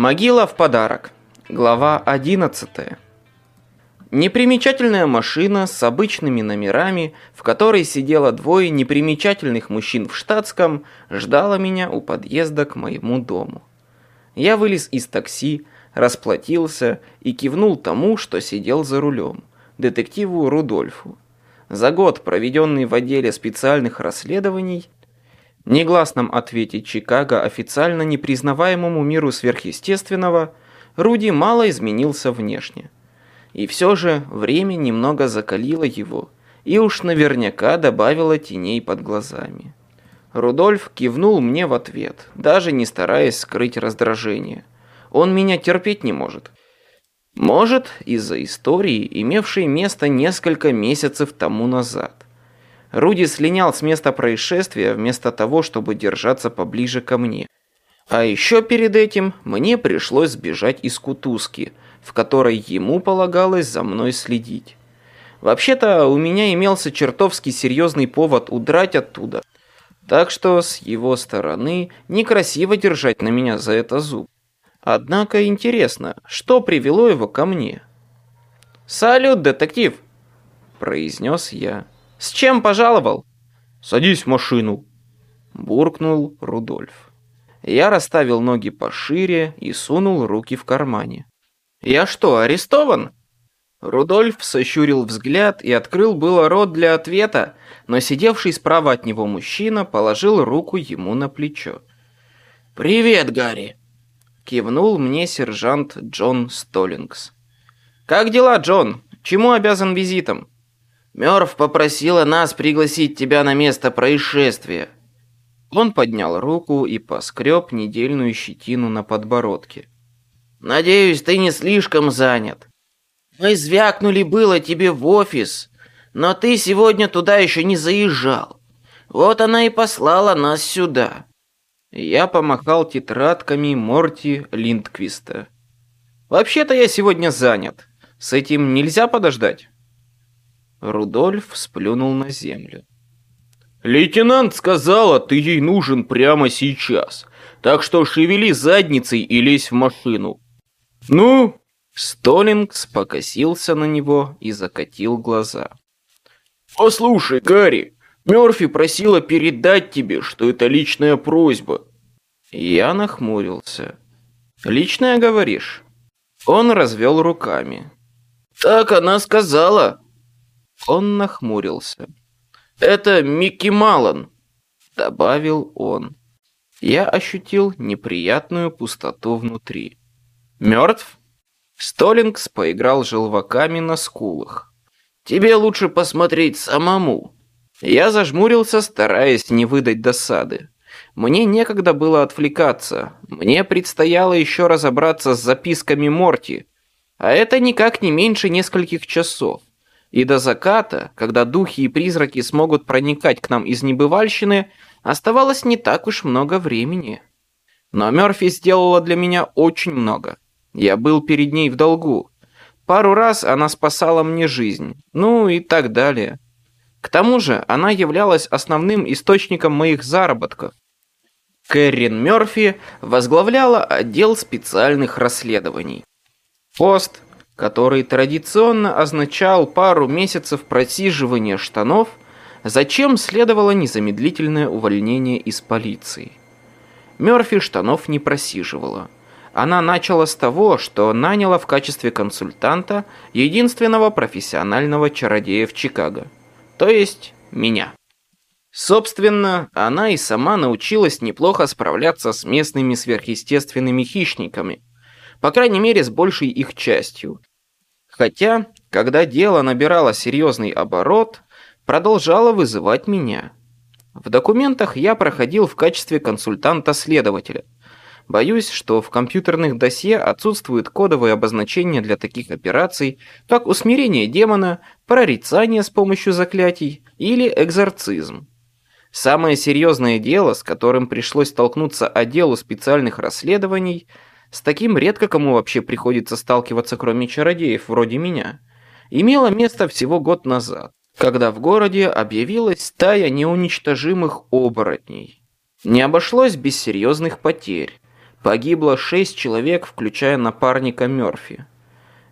Могила в подарок. Глава 11. Непримечательная машина с обычными номерами, в которой сидело двое непримечательных мужчин в штатском, ждала меня у подъезда к моему дому. Я вылез из такси, расплатился и кивнул тому, что сидел за рулем, детективу Рудольфу. За год, проведенный в отделе специальных расследований, негласном ответе Чикаго официально непризнаваемому миру сверхъестественного, Руди мало изменился внешне. И все же время немного закалило его, и уж наверняка добавило теней под глазами. Рудольф кивнул мне в ответ, даже не стараясь скрыть раздражение. Он меня терпеть не может. Может, из-за истории, имевшей место несколько месяцев тому назад. Руди слинял с места происшествия вместо того, чтобы держаться поближе ко мне. А еще перед этим мне пришлось сбежать из кутузки, в которой ему полагалось за мной следить. Вообще-то у меня имелся чертовски серьезный повод удрать оттуда, так что с его стороны некрасиво держать на меня за это зуб. Однако интересно, что привело его ко мне? «Салют, детектив!» – произнес я. «С чем пожаловал?» «Садись в машину», – буркнул Рудольф. Я расставил ноги пошире и сунул руки в кармане. «Я что, арестован?» Рудольф сощурил взгляд и открыл было рот для ответа, но сидевший справа от него мужчина положил руку ему на плечо. «Привет, Гарри!» — кивнул мне сержант Джон Столлингс. «Как дела, Джон? Чему обязан визитом?» Мёрф попросила нас пригласить тебя на место происшествия». Он поднял руку и поскреб недельную щетину на подбородке. «Надеюсь, ты не слишком занят. Мы звякнули было тебе в офис, но ты сегодня туда еще не заезжал. Вот она и послала нас сюда». Я помахал тетрадками Морти Линдквиста. «Вообще-то я сегодня занят. С этим нельзя подождать?» Рудольф сплюнул на землю. «Лейтенант сказала, ты ей нужен прямо сейчас, так что шевели задницей и лезь в машину». «Ну?» Столингс покосился на него и закатил глаза. «Послушай, Гарри, Мёрфи просила передать тебе, что это личная просьба». Я нахмурился. «Личная, говоришь?» Он развел руками. «Так она сказала», он нахмурился. «Это Микки Малон», — добавил он. Я ощутил неприятную пустоту внутри. «Мертв?» Столингс поиграл желваками на скулах. «Тебе лучше посмотреть самому». Я зажмурился, стараясь не выдать досады. Мне некогда было отвлекаться. Мне предстояло еще разобраться с записками Морти. А это никак не меньше нескольких часов. И до заката, когда духи и призраки смогут проникать к нам из небывальщины, оставалось не так уж много времени. Но Мёрфи сделала для меня очень много. Я был перед ней в долгу. Пару раз она спасала мне жизнь, ну и так далее. К тому же она являлась основным источником моих заработков. Кэррин Мёрфи возглавляла отдел специальных расследований. Пост, который традиционно означал пару месяцев просиживания штанов, зачем следовало незамедлительное увольнение из полиции. Мёрфи штанов не просиживала. Она начала с того, что наняла в качестве консультанта единственного профессионального чародея в Чикаго, то есть меня. Собственно, она и сама научилась неплохо справляться с местными сверхъестественными хищниками, по крайней мере с большей их частью, Хотя, когда дело набирало серьезный оборот, продолжало вызывать меня. В документах я проходил в качестве консультанта-следователя. Боюсь, что в компьютерных досье отсутствуют кодовые обозначения для таких операций, как усмирение демона, прорицание с помощью заклятий или экзорцизм. Самое серьезное дело, с которым пришлось столкнуться отделу специальных расследований – с таким редко кому вообще приходится сталкиваться, кроме чародеев вроде меня, имело место всего год назад, когда в городе объявилась стая неуничтожимых оборотней. Не обошлось без серьезных потерь. Погибло шесть человек, включая напарника Мёрфи.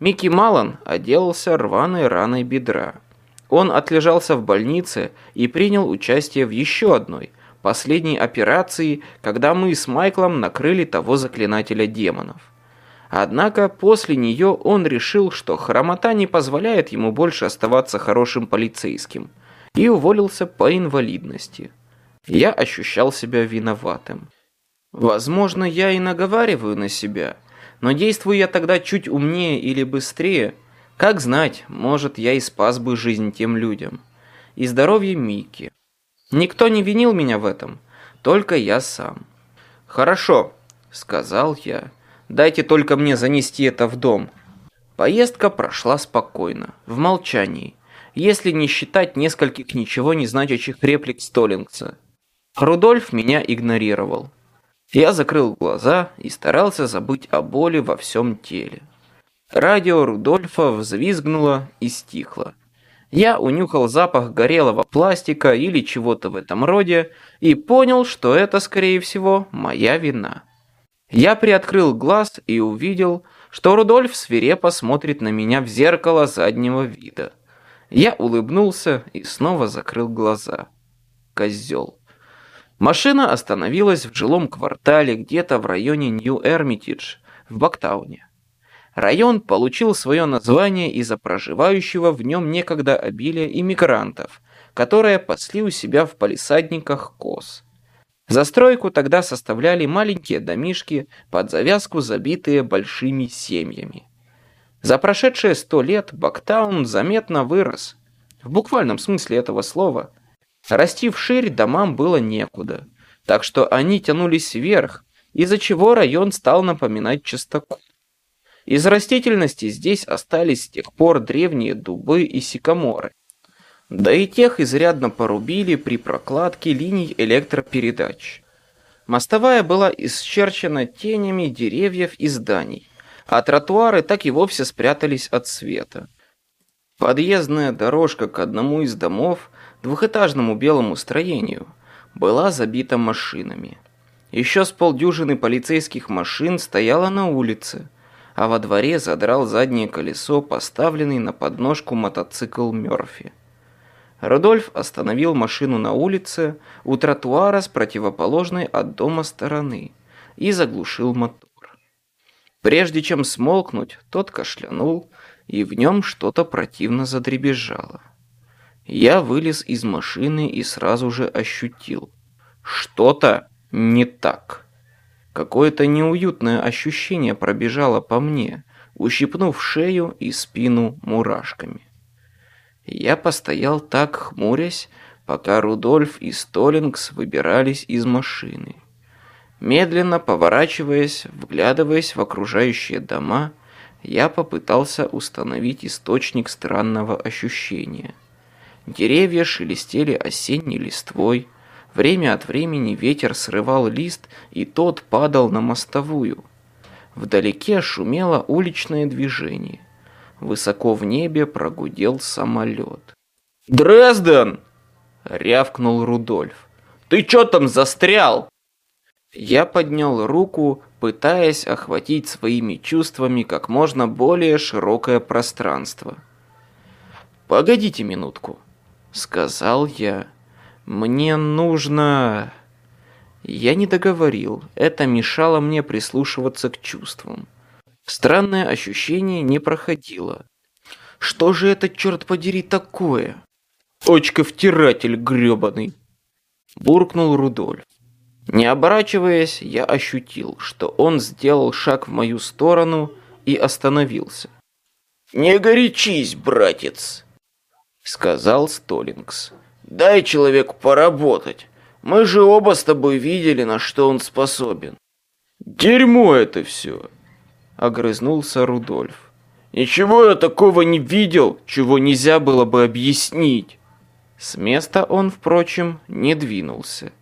Микки Малан отделался рваной раной бедра. Он отлежался в больнице и принял участие в еще одной, последней операции, когда мы с Майклом накрыли того заклинателя демонов. Однако после нее он решил, что хромота не позволяет ему больше оставаться хорошим полицейским, и уволился по инвалидности. Я ощущал себя виноватым. Возможно, я и наговариваю на себя, но действую я тогда чуть умнее или быстрее. Как знать, может, я и спас бы жизнь тем людям. И здоровье Микки. Никто не винил меня в этом, только я сам. «Хорошо», — сказал я, — «дайте только мне занести это в дом». Поездка прошла спокойно, в молчании, если не считать нескольких ничего не значащих реплик Столлингса. Рудольф меня игнорировал. Я закрыл глаза и старался забыть о боли во всем теле. Радио Рудольфа взвизгнуло и стихло. Я унюхал запах горелого пластика или чего-то в этом роде и понял, что это, скорее всего, моя вина. Я приоткрыл глаз и увидел, что Рудольф свирепо смотрит на меня в зеркало заднего вида. Я улыбнулся и снова закрыл глаза. Козел. Машина остановилась в жилом квартале где-то в районе Нью-Эрмитидж, в Бактауне. Район получил свое название из-за проживающего в нем некогда обилия иммигрантов, которые пасли у себя в палисадниках коз. Застройку тогда составляли маленькие домишки под завязку, забитые большими семьями. За прошедшие сто лет Бактаун заметно вырос, в буквальном смысле этого слова – Расти вширь домам было некуда, так что они тянулись вверх, из-за чего район стал напоминать частокол. Из растительности здесь остались с тех пор древние дубы и сикаморы. Да и тех изрядно порубили при прокладке линий электропередач. Мостовая была исчерчена тенями деревьев и зданий, а тротуары так и вовсе спрятались от света. Подъездная дорожка к одному из домов двухэтажному белому строению, была забита машинами. Еще с полдюжины полицейских машин стояла на улице, а во дворе задрал заднее колесо, поставленный на подножку мотоцикл Мёрфи. Рудольф остановил машину на улице у тротуара с противоположной от дома стороны и заглушил мотор. Прежде чем смолкнуть, тот кашлянул, и в нем что-то противно задребезжало. Я вылез из машины и сразу же ощутил. Что-то не так. Какое-то неуютное ощущение пробежало по мне, ущипнув шею и спину мурашками. Я постоял так, хмурясь, пока Рудольф и Столлингс выбирались из машины. Медленно поворачиваясь, вглядываясь в окружающие дома, я попытался установить источник странного ощущения – Деревья шелестели осенней листвой. Время от времени ветер срывал лист, и тот падал на мостовую. Вдалеке шумело уличное движение. Высоко в небе прогудел самолет. «Дрезден!» — рявкнул Рудольф. «Ты чё там застрял?» Я поднял руку, пытаясь охватить своими чувствами как можно более широкое пространство. «Погодите минутку», сказал я. Мне нужно... Я не договорил, это мешало мне прислушиваться к чувствам. Странное ощущение не проходило. Что же это, черт подери, такое? Очко-втиратель гребаный. Буркнул Рудольф. Не оборачиваясь, я ощутил, что он сделал шаг в мою сторону и остановился. «Не горячись, братец!» сказал Столлингс. «Дай человеку поработать. Мы же оба с тобой видели, на что он способен». «Дерьмо это все!» — огрызнулся Рудольф. «Ничего я такого не видел, чего нельзя было бы объяснить». С места он, впрочем, не двинулся.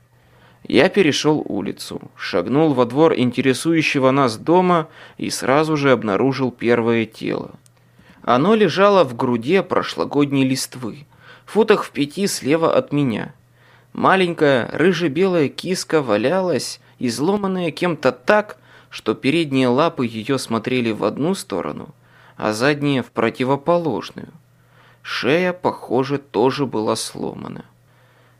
Я перешел улицу, шагнул во двор интересующего нас дома и сразу же обнаружил первое тело. Оно лежало в груде прошлогодней листвы, футах в пяти слева от меня. Маленькая рыже-белая киска валялась, изломанная кем-то так, что передние лапы ее смотрели в одну сторону, а задние в противоположную. Шея, похоже, тоже была сломана.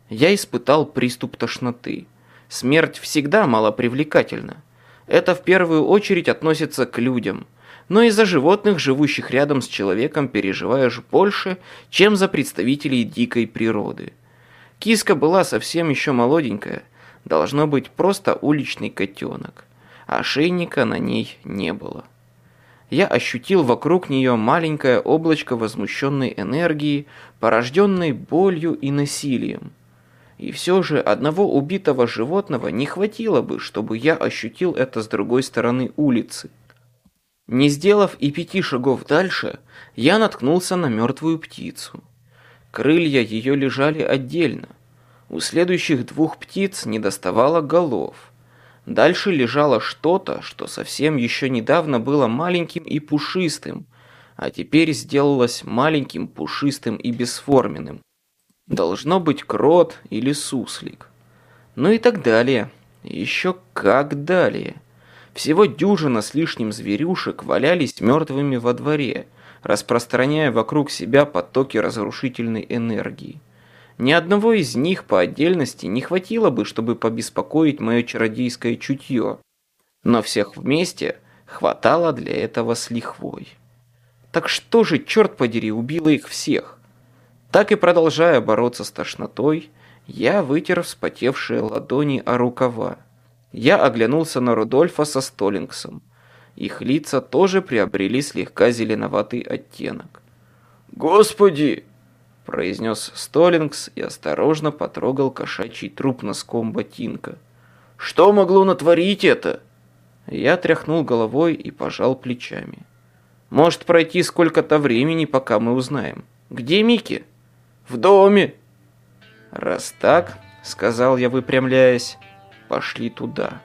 Я испытал приступ тошноты. Смерть всегда малопривлекательна. Это в первую очередь относится к людям, но и за животных, живущих рядом с человеком, переживаешь больше, чем за представителей дикой природы. Киска была совсем еще молоденькая, должно быть просто уличный котенок, а ошейника на ней не было. Я ощутил вокруг нее маленькое облачко возмущенной энергии, порожденной болью и насилием. И все же одного убитого животного не хватило бы, чтобы я ощутил это с другой стороны улицы. Не сделав и пяти шагов дальше, я наткнулся на мертвую птицу. Крылья ее лежали отдельно. У следующих двух птиц не доставало голов. Дальше лежало что-то, что совсем еще недавно было маленьким и пушистым, а теперь сделалось маленьким, пушистым и бесформенным. Должно быть крот или суслик. Ну и так далее. Еще как далее. Всего дюжина с лишним зверюшек валялись мертвыми во дворе, распространяя вокруг себя потоки разрушительной энергии. Ни одного из них по отдельности не хватило бы, чтобы побеспокоить мое чародейское чутье, но всех вместе хватало для этого с лихвой. Так что же, черт подери, убило их всех? Так и продолжая бороться с тошнотой, я вытер вспотевшие ладони о рукава. Я оглянулся на Рудольфа со Столлингсом. Их лица тоже приобрели слегка зеленоватый оттенок. «Господи!» – произнес Столлингс и осторожно потрогал кошачий труп носком ботинка. «Что могло натворить это?» Я тряхнул головой и пожал плечами. «Может пройти сколько-то времени, пока мы узнаем. Где Микки?» в доме. Раз так, сказал я, выпрямляясь, пошли туда.